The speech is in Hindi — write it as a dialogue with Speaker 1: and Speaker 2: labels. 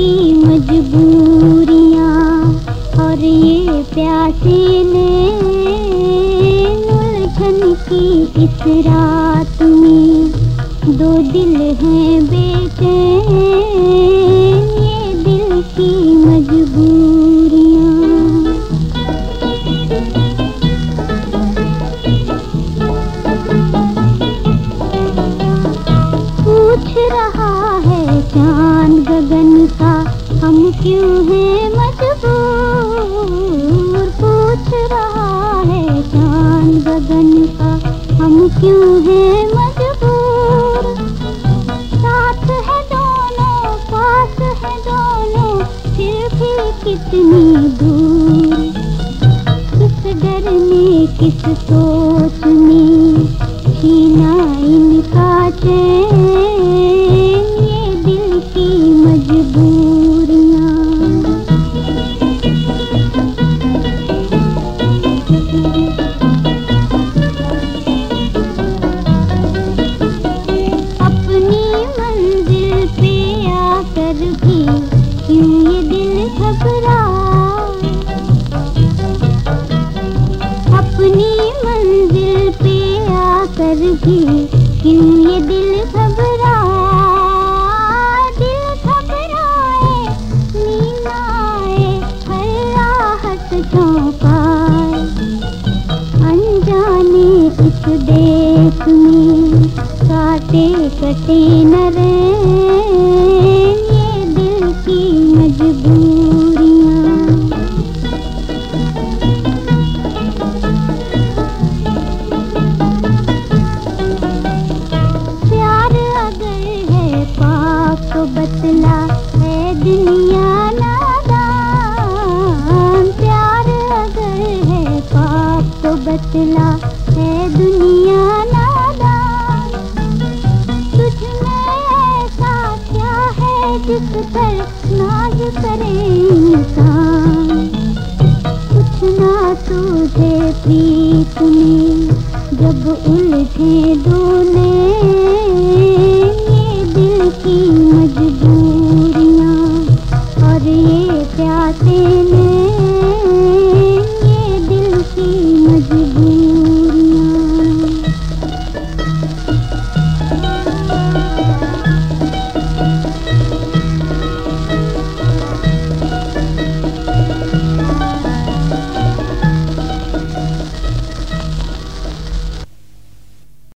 Speaker 1: की मजबूरियाँ और ये प्यासे ने उलझन की इस रात में दो दिल हैं बेचैन ये दिल की मजबूरियाँ। पूछ रहा है चाँद गगन का हम क्यों हैं मजबूर? पूछ रहा है चाँद गगन का, हम क्यों हैं मजबूर? साथ है दोनों, पास है दोनों, फिर भी कितनी दूर? किस डर ने किस सोच ने छीना इनका चैन? आकर क्यों ये दिल घबरा दिल घबराए नींद आए हर राहत चौंकाए अनजाने इस देश में, काटे कटे न इतना है दुनिया नादान तुझ में ऐसा क्या है जिस पर नाज करे इंसान? कुछ ना तुझे प्रीत में, जब उलझे डोले ये दिल की मजबूरियाँ और ये प्यासे